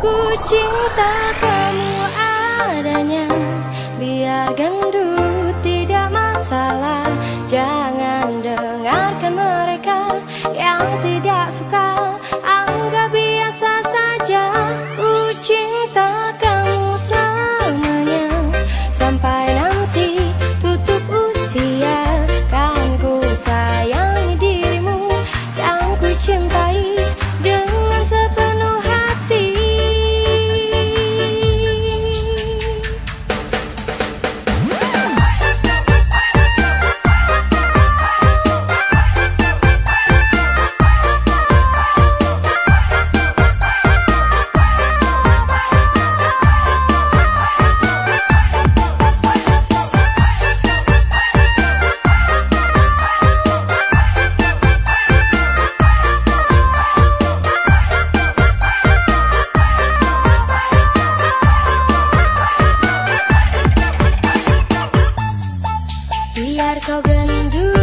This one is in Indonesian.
Ku cinta kamu adanya Biar gandu biar kau gendut